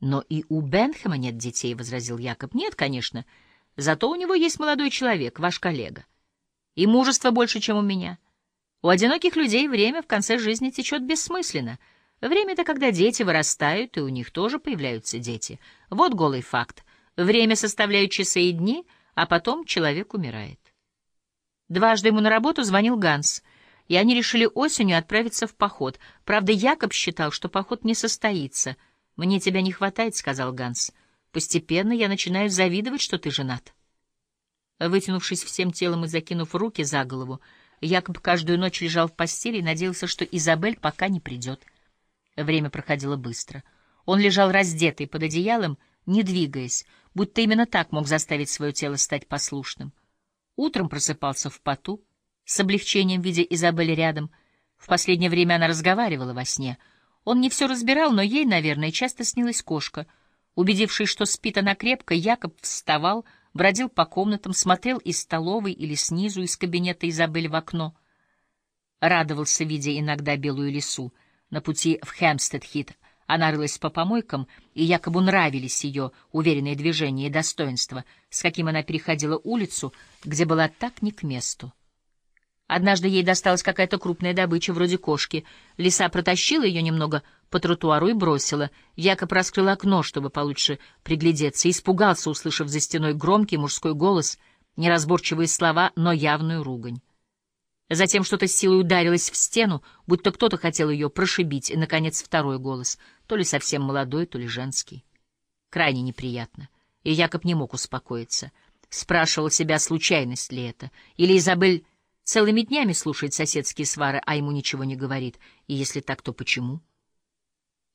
Но и у Бенхема нет детей, — возразил Якоб. Нет, конечно. Зато у него есть молодой человек, ваш коллега. И мужество больше, чем у меня. У одиноких людей время в конце жизни течет бессмысленно. Время — это когда дети вырастают, и у них тоже появляются дети. Вот голый факт. Время составляют часы и дни, а потом человек умирает. Дважды ему на работу звонил Ганс, и они решили осенью отправиться в поход. Правда, Якоб считал, что поход не состоится — «Мне тебя не хватает», — сказал Ганс. «Постепенно я начинаю завидовать, что ты женат». Вытянувшись всем телом и закинув руки за голову, Якоб каждую ночь лежал в постели и надеялся, что Изабель пока не придет. Время проходило быстро. Он лежал раздетый под одеялом, не двигаясь, будто именно так мог заставить свое тело стать послушным. Утром просыпался в поту, с облегчением видя Изабель рядом. В последнее время она разговаривала во сне — он не все разбирал, но ей, наверное, часто снилась кошка. Убедившись, что спит она крепко, Якоб вставал, бродил по комнатам, смотрел из столовой или снизу, из кабинета Изабель в окно. Радовался, видя иногда белую лису. На пути в Хэмстед-Хит она рылась по помойкам, и якобы нравились ее уверенные движения и достоинства, с каким она переходила улицу, где была так не к месту. Однажды ей досталась какая-то крупная добыча, вроде кошки. Лиса протащила ее немного по тротуару и бросила. Якоб раскрыл окно, чтобы получше приглядеться, испугался, услышав за стеной громкий мужской голос, неразборчивые слова, но явную ругань. Затем что-то с силой ударилось в стену, будто кто-то хотел ее прошибить, и, наконец, второй голос, то ли совсем молодой, то ли женский. Крайне неприятно, и Якоб не мог успокоиться. Спрашивал себя, случайность ли это, или Изабель Целыми днями слушает соседские свары, а ему ничего не говорит. И если так, то почему?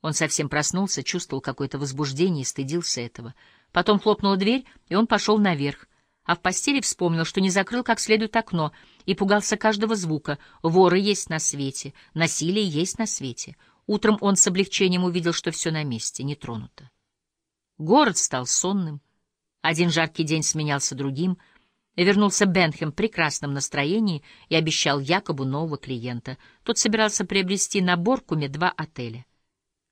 Он совсем проснулся, чувствовал какое-то возбуждение и стыдился этого. Потом хлопнула дверь, и он пошел наверх. А в постели вспомнил, что не закрыл как следует окно, и пугался каждого звука. Воры есть на свете, насилие есть на свете. Утром он с облегчением увидел, что все на месте, не тронуто. Город стал сонным. Один жаркий день сменялся другим — Вернулся Бенхем в прекрасном настроении и обещал Якобу нового клиента. Тот собирался приобрести на Боркуме два отеля.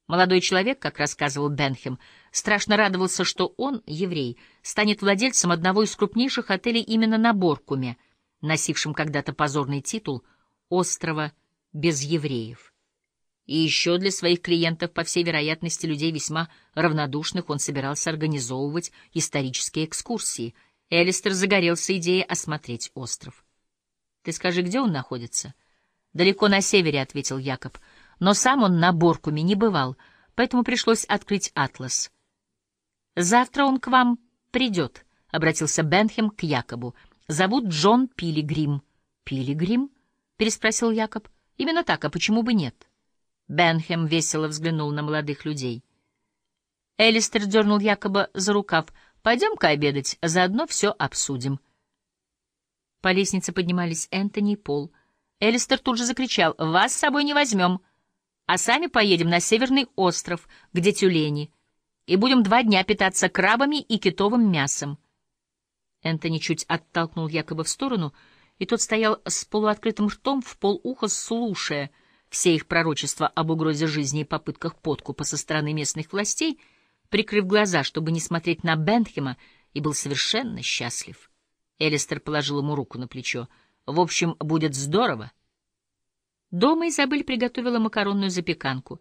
Молодой человек, как рассказывал Бенхем, страшно радовался, что он, еврей, станет владельцем одного из крупнейших отелей именно на Боркуме, носившим когда-то позорный титул «Острова без евреев». И еще для своих клиентов, по всей вероятности, людей весьма равнодушных, он собирался организовывать исторические экскурсии — Элистер загорелся идеей осмотреть остров. — Ты скажи, где он находится? — Далеко на севере, — ответил Якоб. Но сам он на Боркуме не бывал, поэтому пришлось открыть атлас. — Завтра он к вам придет, — обратился Бенхем к Якобу. — Зовут Джон Пилигрим. — Пилигрим? — переспросил Якоб. — Именно так, а почему бы нет? Бенхем весело взглянул на молодых людей. Элистер дернул Якоба за рукав — Пойдем-ка обедать, заодно все обсудим. По лестнице поднимались Энтони и Пол. Элистер тут же закричал «Вас с собой не возьмем, а сами поедем на Северный остров, где тюлени, и будем два дня питаться крабами и китовым мясом». Энтони чуть оттолкнул якобы в сторону, и тот стоял с полуоткрытым ртом в полуха, слушая все их пророчества об угрозе жизни и попытках подкупа со стороны местных властей — прикрыв глаза, чтобы не смотреть на Бентхема, и был совершенно счастлив. Элистер положил ему руку на плечо. «В общем, будет здорово». Дома Изабель приготовила макаронную запеканку.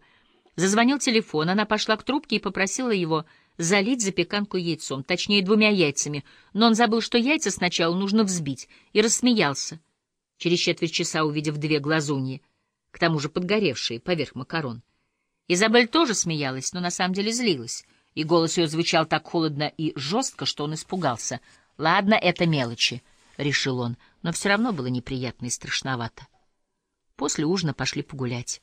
Зазвонил телефон, она пошла к трубке и попросила его залить запеканку яйцом, точнее, двумя яйцами, но он забыл, что яйца сначала нужно взбить, и рассмеялся, через четверть часа увидев две глазуньи, к тому же подгоревшие поверх макарон. Изабель тоже смеялась, но на самом деле злилась — и голос ее звучал так холодно и жестко, что он испугался. «Ладно, это мелочи», — решил он, но все равно было неприятно и страшновато. После ужина пошли погулять.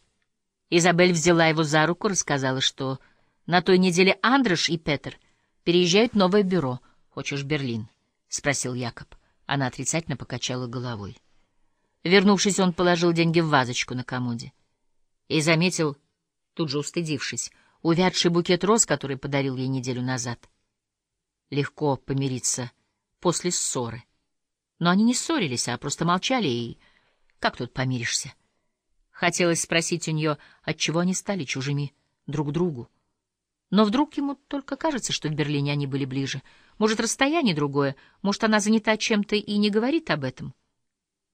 Изабель взяла его за руку, рассказала, что на той неделе Андрош и Петер переезжают в новое бюро. «Хочешь Берлин?» — спросил Якоб. Она отрицательно покачала головой. Вернувшись, он положил деньги в вазочку на комоде и заметил, тут же устыдившись, — увядший букет роз, который подарил ей неделю назад. Легко помириться после ссоры. Но они не ссорились, а просто молчали, и как тут помиришься? Хотелось спросить у нее, отчего они стали чужими друг другу. Но вдруг ему только кажется, что в Берлине они были ближе. Может, расстояние другое, может, она занята чем-то и не говорит об этом.